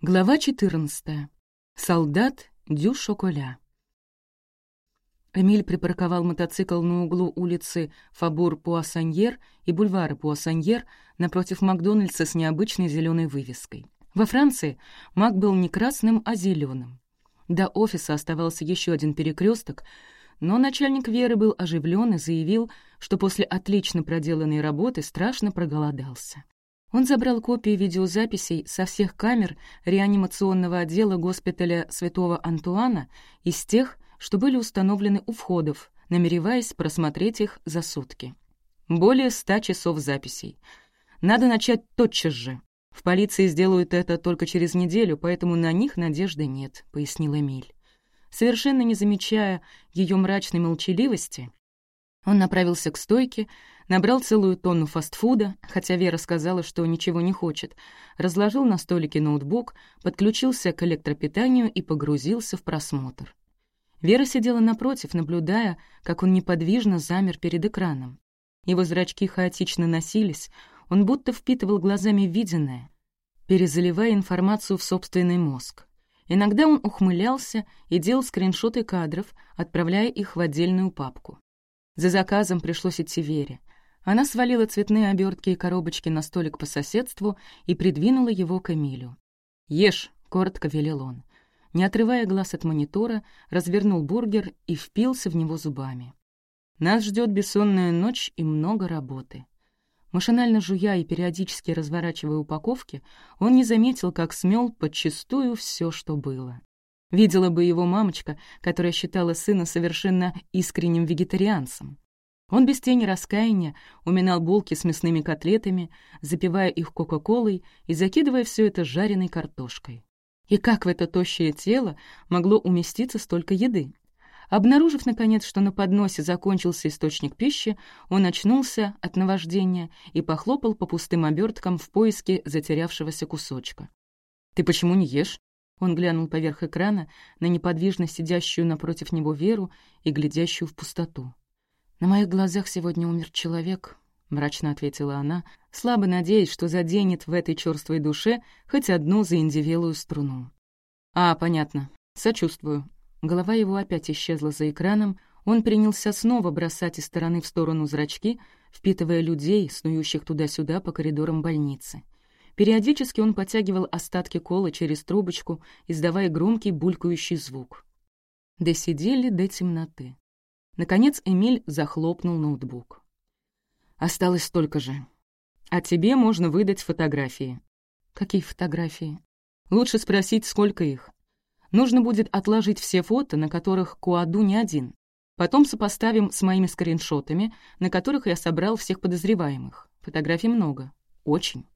Глава 14. Солдат Дю Шоколя. Эмиль припарковал мотоцикл на углу улицы Фабур-Пуассаньер и бульвара Пуассаньер напротив Макдональдса с необычной зеленой вывеской. Во Франции Мак был не красным, а зеленым. До офиса оставался еще один перекресток, но начальник Веры был оживлен и заявил, что после отлично проделанной работы страшно проголодался. Он забрал копии видеозаписей со всех камер реанимационного отдела госпиталя Святого Антуана из тех, что были установлены у входов, намереваясь просмотреть их за сутки. Более ста часов записей. Надо начать тотчас же. В полиции сделают это только через неделю, поэтому на них надежды нет, — пояснил Эмиль. Совершенно не замечая ее мрачной молчаливости, он направился к стойке, набрал целую тонну фастфуда, хотя Вера сказала, что ничего не хочет, разложил на столике ноутбук, подключился к электропитанию и погрузился в просмотр. Вера сидела напротив, наблюдая, как он неподвижно замер перед экраном. Его зрачки хаотично носились, он будто впитывал глазами виденное, перезаливая информацию в собственный мозг. Иногда он ухмылялся и делал скриншоты кадров, отправляя их в отдельную папку. За заказом пришлось идти Вере. Она свалила цветные обертки и коробочки на столик по соседству и придвинула его к Эмилю. «Ешь», — коротко велел он. Не отрывая глаз от монитора, развернул бургер и впился в него зубами. «Нас ждет бессонная ночь и много работы». Машинально жуя и периодически разворачивая упаковки, он не заметил, как смел подчистую все, что было. Видела бы его мамочка, которая считала сына совершенно искренним вегетарианцем. Он без тени раскаяния уминал булки с мясными котлетами, запивая их кока-колой и закидывая все это жареной картошкой. И как в это тощее тело могло уместиться столько еды? Обнаружив, наконец, что на подносе закончился источник пищи, он очнулся от наваждения и похлопал по пустым оберткам в поиске затерявшегося кусочка. «Ты почему не ешь?» Он глянул поверх экрана на неподвижно сидящую напротив него Веру и глядящую в пустоту. «На моих глазах сегодня умер человек», — мрачно ответила она, слабо надеясь, что заденет в этой черствой душе хоть одну заиндивелую струну. «А, понятно. Сочувствую». Голова его опять исчезла за экраном, он принялся снова бросать из стороны в сторону зрачки, впитывая людей, снующих туда-сюда по коридорам больницы. Периодически он подтягивал остатки колы через трубочку, издавая громкий булькающий звук. Досидели до темноты. Наконец Эмиль захлопнул ноутбук. «Осталось столько же. А тебе можно выдать фотографии». «Какие фотографии?» «Лучше спросить, сколько их. Нужно будет отложить все фото, на которых Куаду не один. Потом сопоставим с моими скриншотами, на которых я собрал всех подозреваемых. Фотографий много. Очень.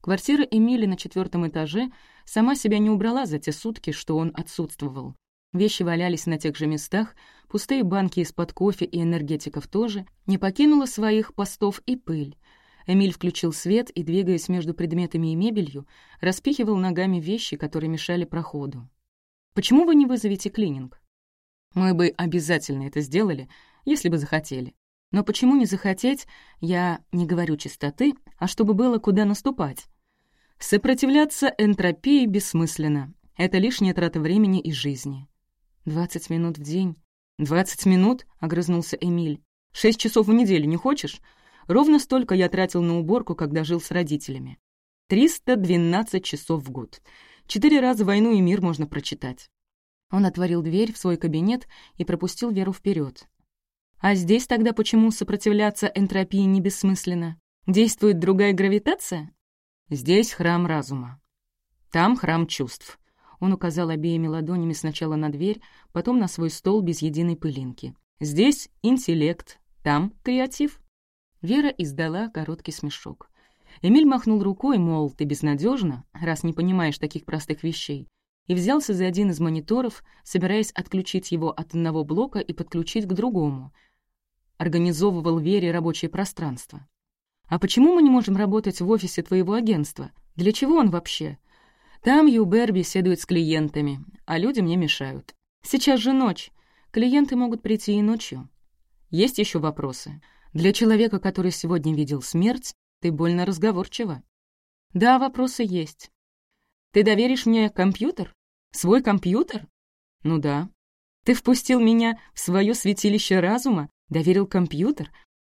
Квартира Эмили на четвертом этаже сама себя не убрала за те сутки, что он отсутствовал. Вещи валялись на тех же местах, пустые банки из-под кофе и энергетиков тоже, не покинула своих постов и пыль. Эмиль включил свет и, двигаясь между предметами и мебелью, распихивал ногами вещи, которые мешали проходу. «Почему вы не вызовете клининг?» «Мы бы обязательно это сделали, если бы захотели. Но почему не захотеть, я не говорю чистоты, а чтобы было куда наступать. Сопротивляться энтропии бессмысленно. Это лишняя трата времени и жизни. «Двадцать минут в день». «Двадцать минут?» — огрызнулся Эмиль. «Шесть часов в неделю не хочешь? Ровно столько я тратил на уборку, когда жил с родителями. Триста двенадцать часов в год. Четыре раза «Войну и мир» можно прочитать». Он отворил дверь в свой кабинет и пропустил Веру вперед. А здесь тогда почему сопротивляться энтропии не бессмысленно? Действует другая гравитация? Здесь храм разума. Там храм чувств. Он указал обеими ладонями сначала на дверь, потом на свой стол без единой пылинки. Здесь интеллект, там креатив. Вера издала короткий смешок. Эмиль махнул рукой, мол, ты безнадежна, раз не понимаешь таких простых вещей, и взялся за один из мониторов, собираясь отключить его от одного блока и подключить к другому — организовывал Вере рабочее пространство. «А почему мы не можем работать в офисе твоего агентства? Для чего он вообще? Там Юбер беседует с клиентами, а люди мне мешают. Сейчас же ночь. Клиенты могут прийти и ночью. Есть еще вопросы. Для человека, который сегодня видел смерть, ты больно разговорчива. Да, вопросы есть. Ты доверишь мне компьютер? Свой компьютер? Ну да. Ты впустил меня в свое святилище разума, доверил компьютер,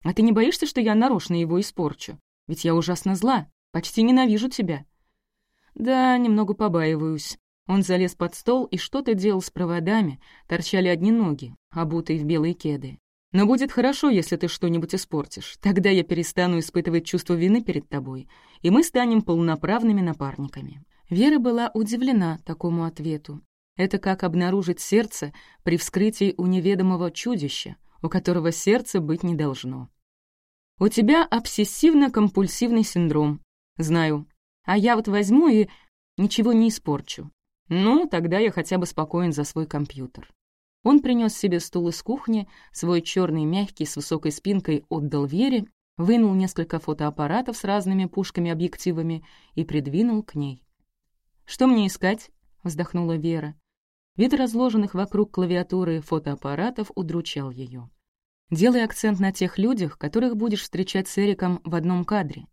а ты не боишься, что я нарочно его испорчу? Ведь я ужасно зла, почти ненавижу тебя. Да, немного побаиваюсь. Он залез под стол и что-то делал с проводами, торчали одни ноги, обутые в белые кеды. Но будет хорошо, если ты что-нибудь испортишь. Тогда я перестану испытывать чувство вины перед тобой, и мы станем полноправными напарниками». Вера была удивлена такому ответу. Это как обнаружить сердце при вскрытии у неведомого чудища, у которого сердце быть не должно. «У тебя обсессивно-компульсивный синдром. Знаю. А я вот возьму и ничего не испорчу. Ну, тогда я хотя бы спокоен за свой компьютер. Он принес себе стул из кухни, свой черный мягкий с высокой спинкой отдал Вере, вынул несколько фотоаппаратов с разными пушками-объективами и придвинул к ней. «Что мне искать?» — вздохнула Вера. Вид разложенных вокруг клавиатуры фотоаппаратов удручал ее. «Делай акцент на тех людях, которых будешь встречать с Эриком в одном кадре,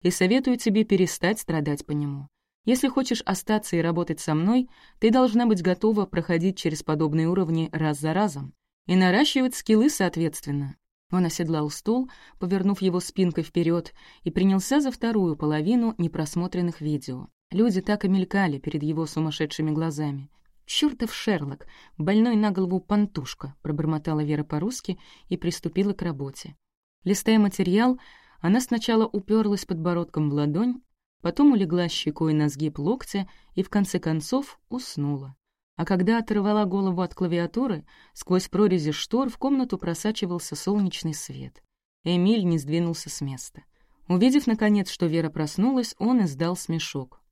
и советую тебе перестать страдать по нему. Если хочешь остаться и работать со мной, ты должна быть готова проходить через подобные уровни раз за разом и наращивать скиллы соответственно. Он оседлал стул, повернув его спинкой вперед, и принялся за вторую половину непросмотренных видео. Люди так и мелькали перед его сумасшедшими глазами. «Чёртов Шерлок! Больной на голову пантушка!» — пробормотала Вера по-русски и приступила к работе. Листая материал, она сначала уперлась подбородком в ладонь, потом улегла щекой на сгиб локтя и в конце концов уснула. А когда оторвала голову от клавиатуры, сквозь прорези штор в комнату просачивался солнечный свет. Эмиль не сдвинулся с места. Увидев, наконец, что Вера проснулась, он издал смешок.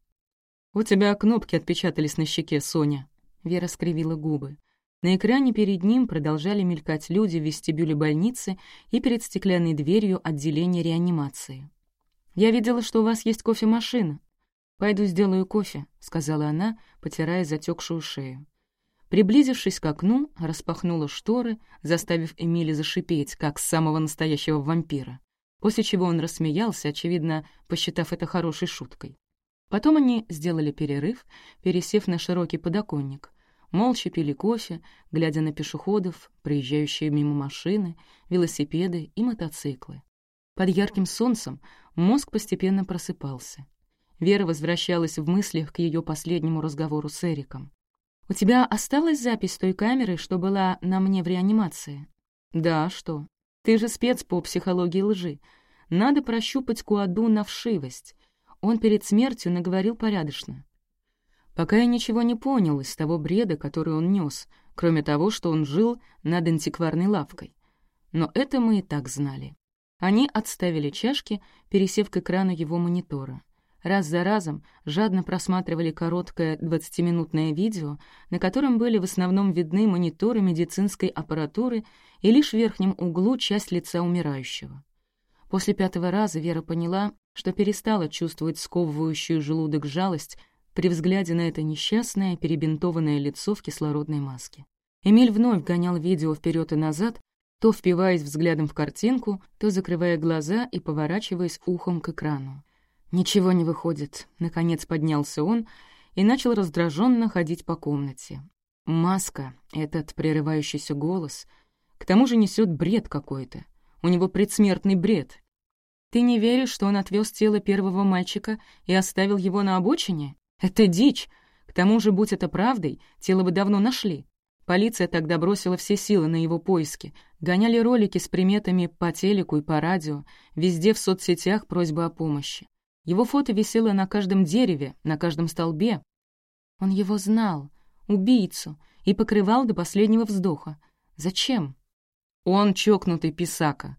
«У тебя кнопки отпечатались на щеке, Соня», — Вера скривила губы. На экране перед ним продолжали мелькать люди в вестибюле больницы и перед стеклянной дверью отделения реанимации. «Я видела, что у вас есть кофемашина. Пойду сделаю кофе», — сказала она, потирая затекшую шею. Приблизившись к окну, распахнула шторы, заставив Эмили зашипеть, как самого настоящего вампира, после чего он рассмеялся, очевидно, посчитав это хорошей шуткой. Потом они сделали перерыв, пересев на широкий подоконник. Молча пили кофе, глядя на пешеходов, проезжающие мимо машины, велосипеды и мотоциклы. Под ярким солнцем мозг постепенно просыпался. Вера возвращалась в мыслях к ее последнему разговору с Эриком. «У тебя осталась запись той камеры, что была на мне в реанимации?» «Да, что? Ты же спец по психологии лжи. Надо прощупать Куаду на вшивость. Он перед смертью наговорил порядочно. Пока я ничего не понял из того бреда, который он нес, кроме того, что он жил над антикварной лавкой. Но это мы и так знали. Они отставили чашки, пересев к экрану его монитора. Раз за разом жадно просматривали короткое двадцатиминутное видео, на котором были в основном видны мониторы медицинской аппаратуры и лишь в верхнем углу часть лица умирающего. После пятого раза Вера поняла, что перестала чувствовать сковывающую желудок жалость при взгляде на это несчастное, перебинтованное лицо в кислородной маске. Эмиль вновь гонял видео вперед и назад, то впиваясь взглядом в картинку, то закрывая глаза и поворачиваясь ухом к экрану. Ничего не выходит. Наконец поднялся он и начал раздраженно ходить по комнате. Маска, этот прерывающийся голос, к тому же несет бред какой-то. У него предсмертный бред. Ты не веришь, что он отвез тело первого мальчика и оставил его на обочине? Это дичь. К тому же, будь это правдой, тело бы давно нашли. Полиция тогда бросила все силы на его поиски. Гоняли ролики с приметами по телеку и по радио, везде в соцсетях просьба о помощи. Его фото висело на каждом дереве, на каждом столбе. Он его знал, убийцу, и покрывал до последнего вздоха. Зачем? Он чокнутый писака.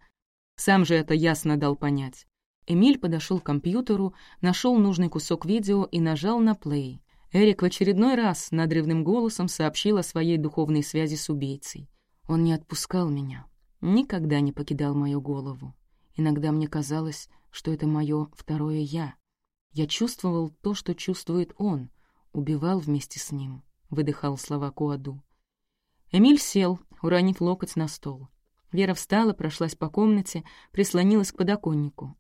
Сам же это ясно дал понять. Эмиль подошел к компьютеру, нашел нужный кусок видео и нажал на плей. Эрик в очередной раз надрывным голосом сообщил о своей духовной связи с убийцей. Он не отпускал меня, никогда не покидал мою голову. Иногда мне казалось, что это мое второе «я». Я чувствовал то, что чувствует он, убивал вместе с ним, выдыхал слова Куаду. Эмиль сел, уронив локоть на стол. Вера встала, прошлась по комнате, прислонилась к подоконнику.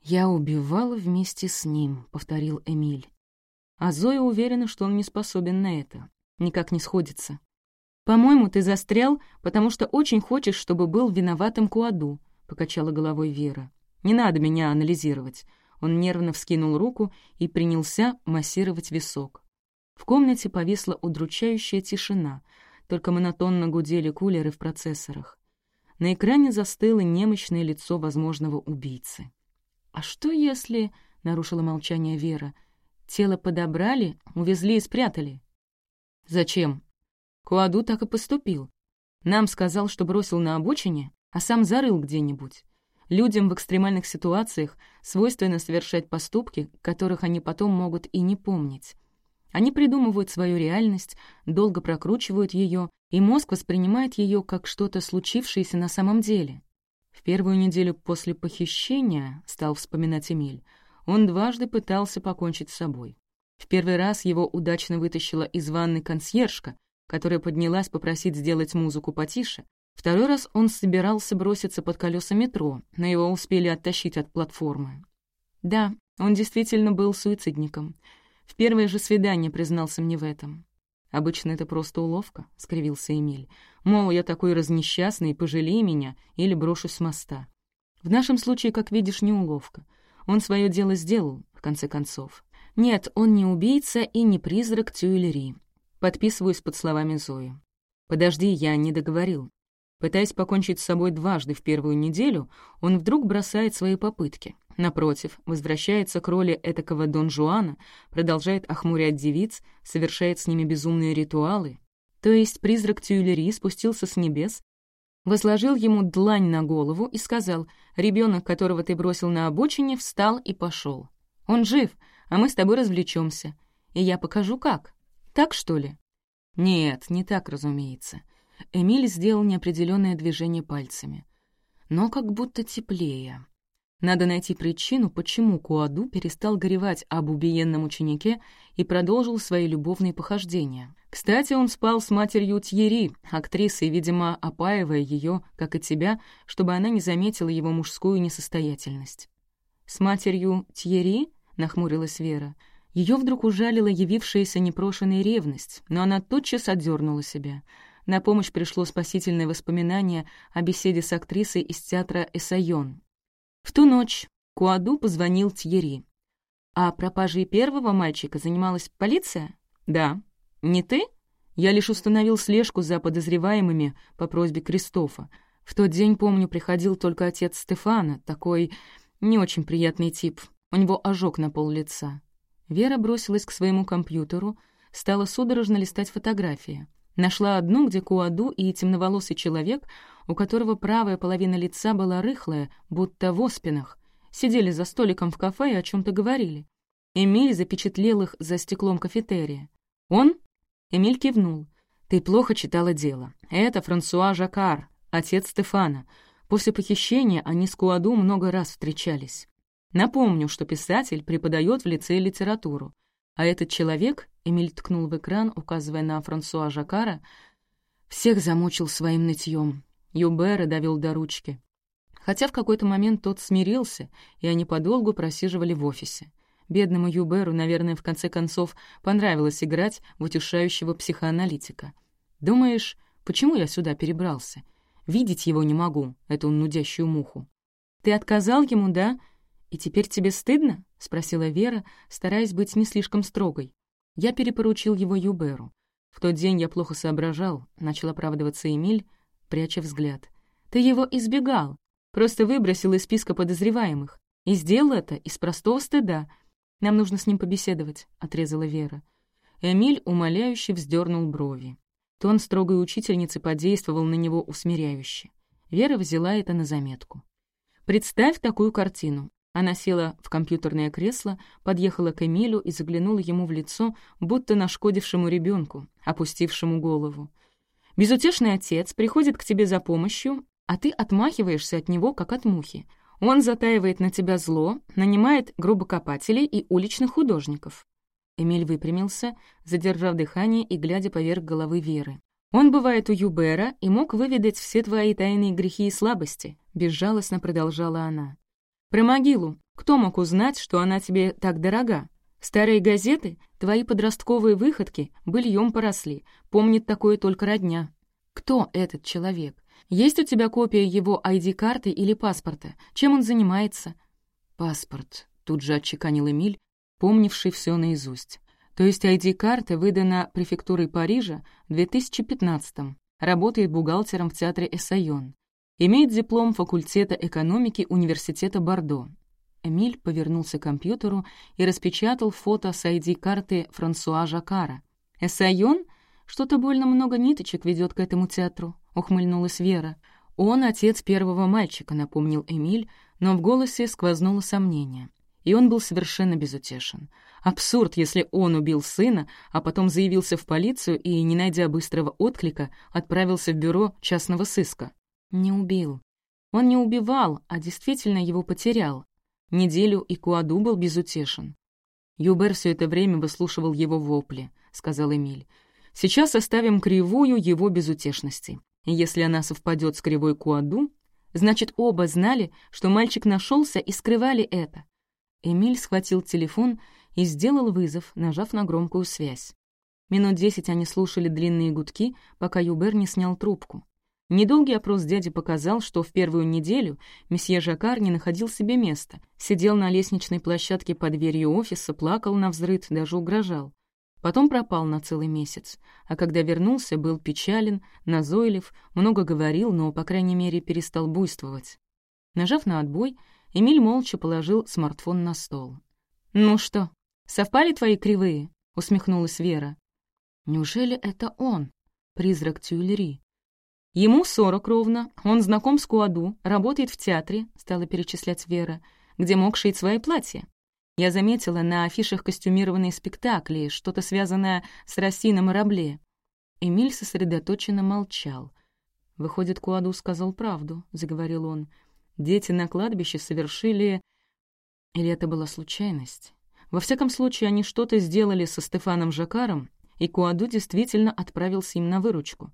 «Я убивала вместе с ним», — повторил Эмиль. А Зоя уверена, что он не способен на это. Никак не сходится. «По-моему, ты застрял, потому что очень хочешь, чтобы был виноватым Куаду», — покачала головой Вера. «Не надо меня анализировать». Он нервно вскинул руку и принялся массировать висок. В комнате повисла удручающая тишина, только монотонно гудели кулеры в процессорах. На экране застыло немощное лицо возможного убийцы. «А что если...» — нарушила молчание Вера. «Тело подобрали, увезли и спрятали». «Зачем?» Куаду так и поступил. Нам сказал, что бросил на обочине, а сам зарыл где-нибудь. Людям в экстремальных ситуациях свойственно совершать поступки, которых они потом могут и не помнить. Они придумывают свою реальность, долго прокручивают ее, и мозг воспринимает ее как что-то случившееся на самом деле. В первую неделю после похищения, стал вспоминать Эмиль, он дважды пытался покончить с собой. В первый раз его удачно вытащила из ванны консьержка, которая поднялась попросить сделать музыку потише. Второй раз он собирался броситься под колеса метро, но его успели оттащить от платформы. Да, он действительно был суицидником — в первое же свидание признался мне в этом. «Обычно это просто уловка», — скривился Эмиль. «Мол, я такой разнесчастный, пожалей меня или брошусь с моста». В нашем случае, как видишь, не уловка. Он свое дело сделал, в конце концов. Нет, он не убийца и не призрак Тюильри. Подписываюсь под словами Зои. «Подожди, я не договорил». Пытаясь покончить с собой дважды в первую неделю, он вдруг бросает свои попытки. Напротив, возвращается к роли этакого Дон Жуана, продолжает охмурять девиц, совершает с ними безумные ритуалы. То есть призрак Тюильри спустился с небес, возложил ему длань на голову и сказал, «Ребенок, которого ты бросил на обочине, встал и пошел. Он жив, а мы с тобой развлечемся. И я покажу, как. Так, что ли?» «Нет, не так, разумеется». Эмиль сделал неопределенное движение пальцами. Но как будто теплее. Надо найти причину, почему Куаду перестал горевать об убиенном ученике и продолжил свои любовные похождения. Кстати, он спал с матерью Тьери, актрисой, видимо, опаивая ее, как и тебя, чтобы она не заметила его мужскую несостоятельность. «С матерью Тьери?» — нахмурилась Вера. Ее вдруг ужалила явившаяся непрошенная ревность, но она тотчас отдернула себя. На помощь пришло спасительное воспоминание о беседе с актрисой из театра «Эссайон», в ту ночь Куаду позвонил Тьери. «А пропажей первого мальчика занималась полиция?» «Да». «Не ты?» «Я лишь установил слежку за подозреваемыми по просьбе Кристофа. В тот день, помню, приходил только отец Стефана, такой не очень приятный тип. У него ожог на пол лица». Вера бросилась к своему компьютеру, стала судорожно листать фотографии. Нашла одну, где Куаду и темноволосый человек у которого правая половина лица была рыхлая, будто в оспинах, сидели за столиком в кафе и о чем то говорили. Эмиль запечатлел их за стеклом кафетерия. «Он?» Эмиль кивнул. «Ты плохо читала дело. Это Франсуа Жакар, отец Стефана. После похищения они с Куаду много раз встречались. Напомню, что писатель преподает в лицее литературу. А этот человек, Эмиль ткнул в экран, указывая на Франсуа Жакара, всех замучил своим нытьем. Юбера довел до ручки. Хотя в какой-то момент тот смирился, и они подолгу просиживали в офисе. Бедному Юберу, наверное, в конце концов понравилось играть в утешающего психоаналитика. «Думаешь, почему я сюда перебрался? Видеть его не могу, эту нудящую муху». «Ты отказал ему, да? И теперь тебе стыдно?» — спросила Вера, стараясь быть не слишком строгой. Я перепоручил его Юберу. В тот день я плохо соображал, начал оправдываться Эмиль, пряча взгляд. «Ты его избегал, просто выбросил из списка подозреваемых. И сделал это из простого стыда. Нам нужно с ним побеседовать», — отрезала Вера. Эмиль умоляюще вздернул брови. Тон строгой учительницы подействовал на него усмиряюще. Вера взяла это на заметку. «Представь такую картину». Она села в компьютерное кресло, подъехала к Эмилю и заглянула ему в лицо, будто нашкодившему ребенку, опустившему голову. Безутешный отец приходит к тебе за помощью, а ты отмахиваешься от него, как от мухи. Он затаивает на тебя зло, нанимает грубокопателей и уличных художников. Эмиль выпрямился, задержав дыхание и глядя поверх головы Веры. Он бывает у Юбера и мог выведать все твои тайные грехи и слабости», — безжалостно продолжала она. «Про могилу. Кто мог узнать, что она тебе так дорога? Старые газеты, твои подростковые выходки, быльем поросли. Помнит такое только родня. Кто этот человек? Есть у тебя копия его ID-карты или паспорта? Чем он занимается?» «Паспорт», — тут же отчеканил Эмиль, помнивший все наизусть. То есть ID-карта выдана префектурой Парижа в 2015-м. Работает бухгалтером в театре Эссайон. Имеет диплом факультета экономики Университета Бордо. Эмиль повернулся к компьютеру и распечатал фото с ID-карты Франсуа Жакара. «Эссайон? Что-то больно много ниточек ведет к этому театру», — ухмыльнулась Вера. «Он отец первого мальчика», — напомнил Эмиль, но в голосе сквознуло сомнение. И он был совершенно безутешен. Абсурд, если он убил сына, а потом заявился в полицию и, не найдя быстрого отклика, отправился в бюро частного сыска. Не убил. Он не убивал, а действительно его потерял. Неделю и Куаду был безутешен. Юбер все это время выслушивал его вопли, — сказал Эмиль. Сейчас оставим кривую его безутешности. Если она совпадет с кривой Куаду, значит, оба знали, что мальчик нашелся и скрывали это. Эмиль схватил телефон и сделал вызов, нажав на громкую связь. Минут десять они слушали длинные гудки, пока Юбер не снял трубку. Недолгий опрос дяди показал, что в первую неделю месье Жакар не находил себе места, сидел на лестничной площадке под дверью офиса, плакал на взрыд, даже угрожал. Потом пропал на целый месяц, а когда вернулся, был печален, назойлив, много говорил, но, по крайней мере, перестал буйствовать. Нажав на отбой, Эмиль молча положил смартфон на стол. «Ну что, совпали твои кривые?» — усмехнулась Вера. «Неужели это он, призрак Тюильри?» «Ему сорок ровно, он знаком с Куаду, работает в театре», — стала перечислять Вера, «где мог шить свои платья. Я заметила на афишах костюмированные спектакли, что-то связанное с Рассином и Рабле». Эмиль сосредоточенно молчал. «Выходит, Куаду сказал правду», — заговорил он. Дети на кладбище совершили... Или это была случайность? Во всяком случае, они что-то сделали со Стефаном Жакаром, и Куаду действительно отправился им на выручку.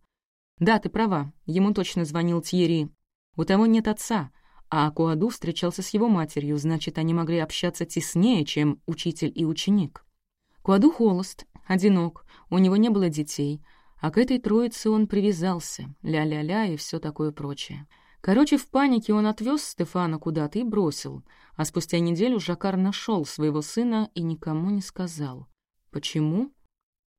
Да, ты права, ему точно звонил Тьерри. У того нет отца, а Куаду встречался с его матерью, значит, они могли общаться теснее, чем учитель и ученик. Куаду холост, одинок, у него не было детей, а к этой троице он привязался, ля-ля-ля и все такое прочее. Короче, в панике он отвез Стефана куда-то и бросил, а спустя неделю Жакар нашел своего сына и никому не сказал. Почему?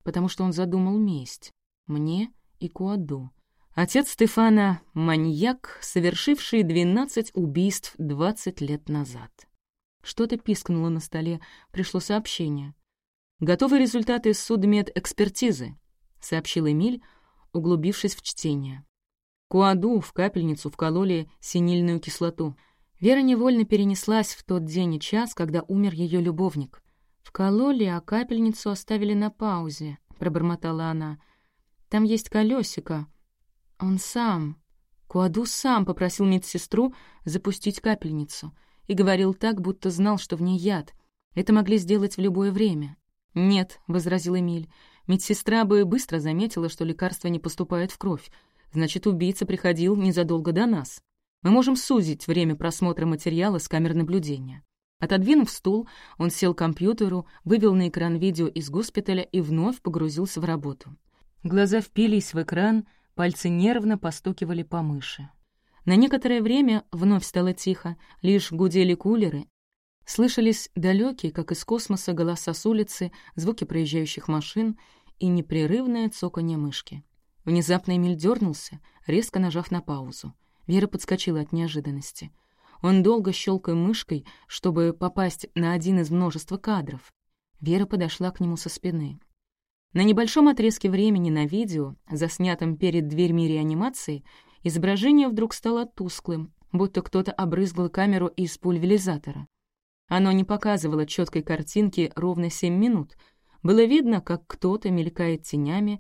Потому что он задумал месть. Мне и Куаду. Отец Стефана — маньяк, совершивший 12 убийств 20 лет назад. Что-то пискнуло на столе, пришло сообщение. «Готовы результаты судмедэкспертизы», — сообщил Эмиль, углубившись в чтение. Куаду в капельницу вкололи синильную кислоту. Вера невольно перенеслась в тот день и час, когда умер ее любовник. «Вкололи, а капельницу оставили на паузе», — пробормотала она. «Там есть колесико. Он сам...» Куаду сам попросил медсестру запустить капельницу и говорил так, будто знал, что в ней яд. Это могли сделать в любое время. «Нет», — возразил Эмиль, — «медсестра бы быстро заметила, что лекарство не поступает в кровь, Значит, убийца приходил незадолго до нас. Мы можем сузить время просмотра материала с камер наблюдения. Отодвинув стул, он сел к компьютеру, вывел на экран видео из госпиталя и вновь погрузился в работу. Глаза впились в экран, пальцы нервно постукивали по мыши. На некоторое время вновь стало тихо, лишь гудели кулеры. Слышались далекие, как из космоса, голоса с улицы, звуки проезжающих машин и непрерывное цоканье мышки. Внезапно Эмиль дернулся, резко нажав на паузу. Вера подскочила от неожиданности. Он долго щелкал мышкой, чтобы попасть на один из множества кадров. Вера подошла к нему со спины. На небольшом отрезке времени на видео, заснятом перед дверьми реанимации, изображение вдруг стало тусклым, будто кто-то обрызгал камеру из пульверизатора. Оно не показывало четкой картинки ровно семь минут. Было видно, как кто-то мелькает тенями,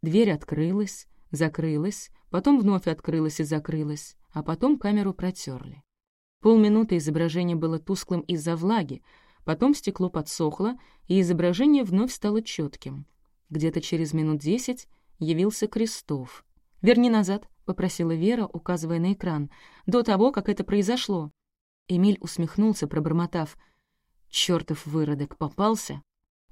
Дверь открылась, закрылась, потом вновь открылась и закрылась, а потом камеру протерли. Полминуты изображение было тусклым из-за влаги, потом стекло подсохло, и изображение вновь стало четким. Где-то через минут десять явился Крестов. «Верни назад», — попросила Вера, указывая на экран, «до того, как это произошло». Эмиль усмехнулся, пробормотав. «Чёртов выродок попался!»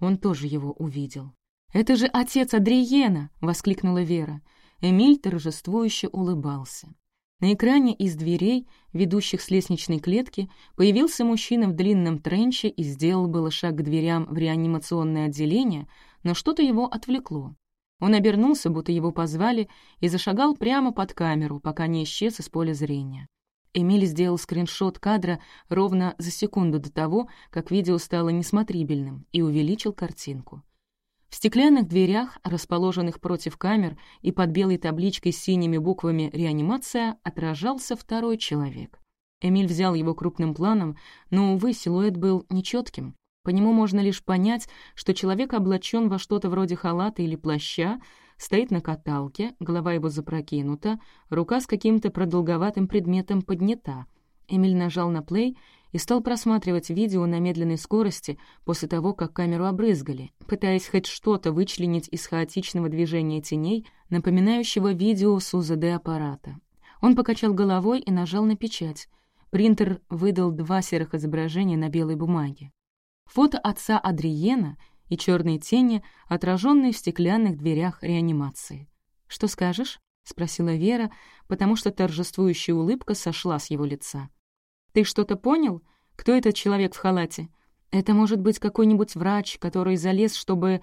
Он тоже его увидел. «Это же отец Адриена!» — воскликнула Вера. Эмиль торжествующе улыбался. На экране из дверей, ведущих с лестничной клетки, появился мужчина в длинном тренче и сделал было шаг к дверям в реанимационное отделение, но что-то его отвлекло. Он обернулся, будто его позвали, и зашагал прямо под камеру, пока не исчез из поля зрения. Эмиль сделал скриншот кадра ровно за секунду до того, как видео стало несмотрибельным, и увеличил картинку. В стеклянных дверях, расположенных против камер и под белой табличкой с синими буквами «Реанимация», отражался второй человек. Эмиль взял его крупным планом, но, увы, силуэт был нечетким. По нему можно лишь понять, что человек облачен во что-то вроде халата или плаща, стоит на каталке, голова его запрокинута, рука с каким-то продолговатым предметом поднята. Эмиль нажал на плей и стал просматривать видео на медленной скорости после того, как камеру обрызгали, пытаясь хоть что-то вычленить из хаотичного движения теней, напоминающего видео с УЗД-аппарата. Он покачал головой и нажал на печать. Принтер выдал два серых изображения на белой бумаге. Фото отца Адриена и черные тени, отраженные в стеклянных дверях реанимации. «Что скажешь?» — спросила Вера, потому что торжествующая улыбка сошла с его лица. Ты что-то понял? Кто этот человек в халате? Это может быть какой-нибудь врач, который залез, чтобы...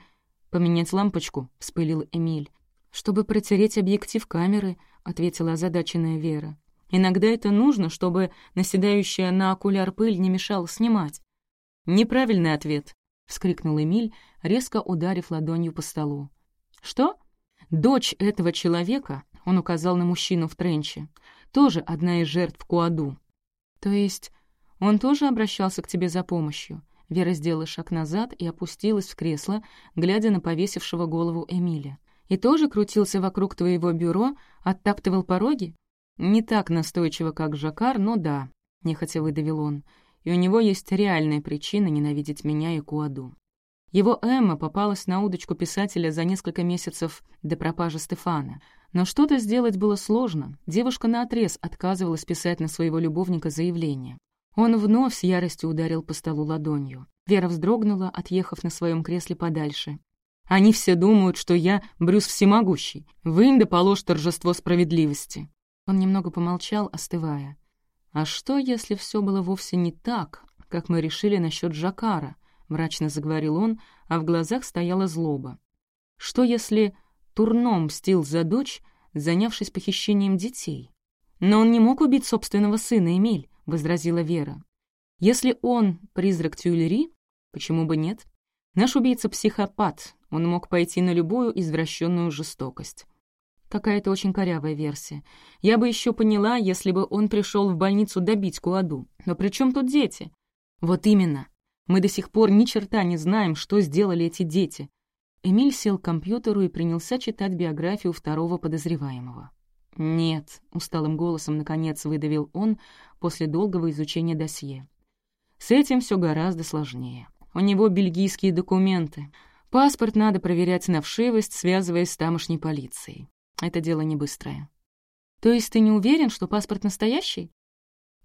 «Поменять лампочку», — вспылил Эмиль. «Чтобы протереть объектив камеры», — ответила озадаченная Вера. «Иногда это нужно, чтобы наседающая на окуляр пыль не мешала снимать». «Неправильный ответ», — вскрикнул Эмиль, резко ударив ладонью по столу. «Что?» «Дочь этого человека», — он указал на мужчину в тренче, «тоже одна из жертв Куаду. «То есть он тоже обращался к тебе за помощью?» Вера сделала шаг назад и опустилась в кресло, глядя на повесившего голову Эмиля. «И тоже крутился вокруг твоего бюро, оттаптывал пороги?» «Не так настойчиво, как Жакар, но да», — нехотя выдавил он. «И у него есть реальная причина ненавидеть меня и Куаду». Его Эмма попалась на удочку писателя за несколько месяцев до пропажи Стефана — но что-то сделать было сложно. Девушка наотрез отказывалась писать на своего любовника заявление. Он вновь с яростью ударил по столу ладонью. Вера вздрогнула, отъехав на своем кресле подальше. «Они все думают, что я Брюс Всемогущий. Вынь да положь торжество справедливости». Он немного помолчал, остывая. «А что, если все было вовсе не так, как мы решили насчет Жакара?» — мрачно заговорил он, а в глазах стояла злоба. «Что, если Турно мстил за дочь, занявшись похищением детей. «Но он не мог убить собственного сына, Эмиль», — возразила Вера. «Если он призрак Тюильри, почему бы нет? Наш убийца — психопат, он мог пойти на любую извращенную жестокость». Какая-то очень корявая версия. Я бы еще поняла, если бы он пришел в больницу добить Куаду. Но при чем тут дети? Вот именно. Мы до сих пор ни черта не знаем, что сделали эти дети. Эмиль сел к компьютеру и принялся читать биографию второго подозреваемого. «Нет», — усталым голосом наконец выдавил он после долгого изучения досье. «С этим все гораздо сложнее. У него бельгийские документы. Паспорт надо проверять на вшивость, связываясь с тамошней полицией. Это дело не быстрое». «То есть ты не уверен, что паспорт настоящий?»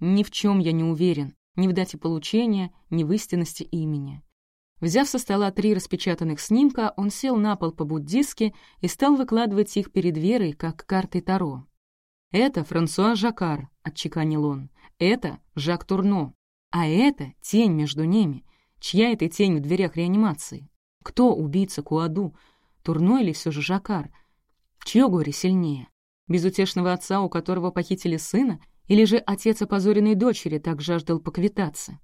«Ни в чем я не уверен. Ни в дате получения, ни в истинности имени. Взяв со стола три распечатанных снимка, он сел на пол по-буддистски и стал выкладывать их перед Верой, как карты Таро. «Это Франсуа Жакар», — отчеканил он. «Это Жак Турно. А это тень между ними. Чья это тень в дверях реанимации? Кто убийца Куаду? Турно или все же Жакар? Чье горе сильнее? Безутешного отца, у которого похитили сына? Или же отец опозоренной дочери так жаждал поквитаться?»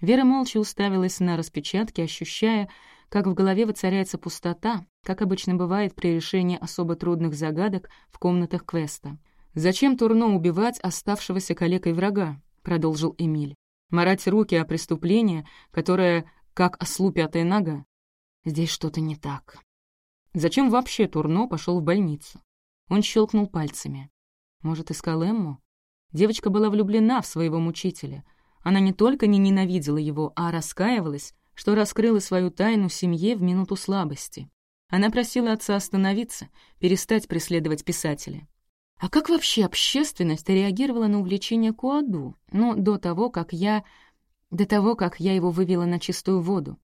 Вера молча уставилась на распечатки, ощущая, как в голове воцаряется пустота, как обычно бывает при решении особо трудных загадок в комнатах квеста. «Зачем Турно убивать оставшегося калекой врага?» — продолжил Эмиль. «Марать руки о преступлении, которое как ослу пятая нога? Здесь что-то не так. Зачем вообще Турно пошел в больницу?» Он щелкнул пальцами. «Может, искал Эмму?» Девочка была влюблена в своего мучителя — она не только не ненавидела его, а раскаивалась, что раскрыла свою тайну семье в минуту слабости. Она просила отца остановиться, перестать преследовать писателя. А как вообще общественность реагировала на увлечение Куаду, ну, до того, как я... до того, как я его вывела на чистую воду?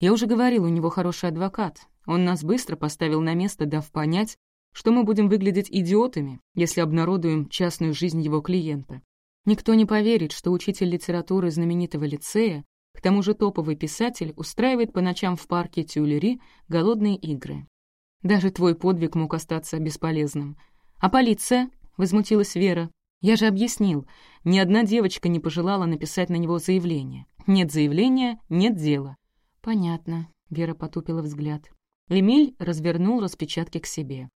Я уже говорил, у него хороший адвокат. Он нас быстро поставил на место, дав понять, что мы будем выглядеть идиотами, если обнародуем частную жизнь его клиента. Никто не поверит, что учитель литературы знаменитого лицея, к тому же топовый писатель, устраивает по ночам в парке Тюлери голодные игры. Даже твой подвиг мог остаться бесполезным. «А полиция?» — возмутилась Вера. «Я же объяснил, ни одна девочка не пожелала написать на него заявление. Нет заявления — нет дела». «Понятно», — Вера потупила взгляд. Эмиль развернул распечатки к себе.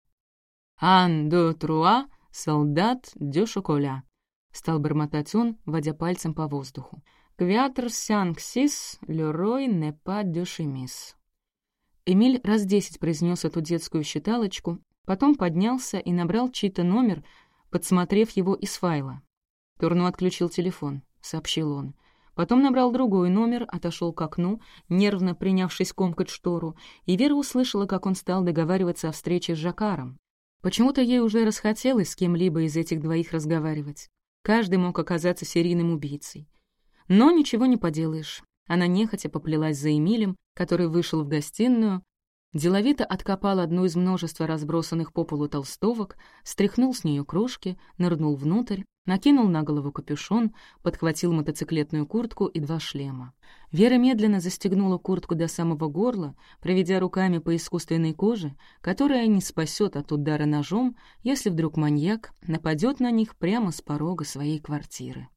«Ан до труа, солдат дю шоколя», — стал бормотать он, водя пальцем по воздуху. «Квятр сянксис, лерой не па дюшемис». Эмиль раз десять произнес эту детскую считалочку, потом поднялся и набрал чей-то номер, подсмотрев его из файла. Турну отключил телефон, — сообщил он. Потом набрал другой номер, отошел к окну, нервно принявшись комкать штору, и Вера услышала, как он стал договариваться о встрече с Жакаром. Почему-то ей уже расхотелось с кем-либо из этих двоих разговаривать. Каждый мог оказаться серийным убийцей. Но ничего не поделаешь. Она нехотя поплелась за Эмилем, который вышел в гостиную, Деловито откопал одну из множества разбросанных по полу толстовок, стряхнул с нее крошки, нырнул внутрь, накинул на голову капюшон, подхватил мотоциклетную куртку и два шлема. Вера медленно застегнула куртку до самого горла, проведя руками по искусственной коже, которая не спасет от удара ножом, если вдруг маньяк нападет на них прямо с порога своей квартиры.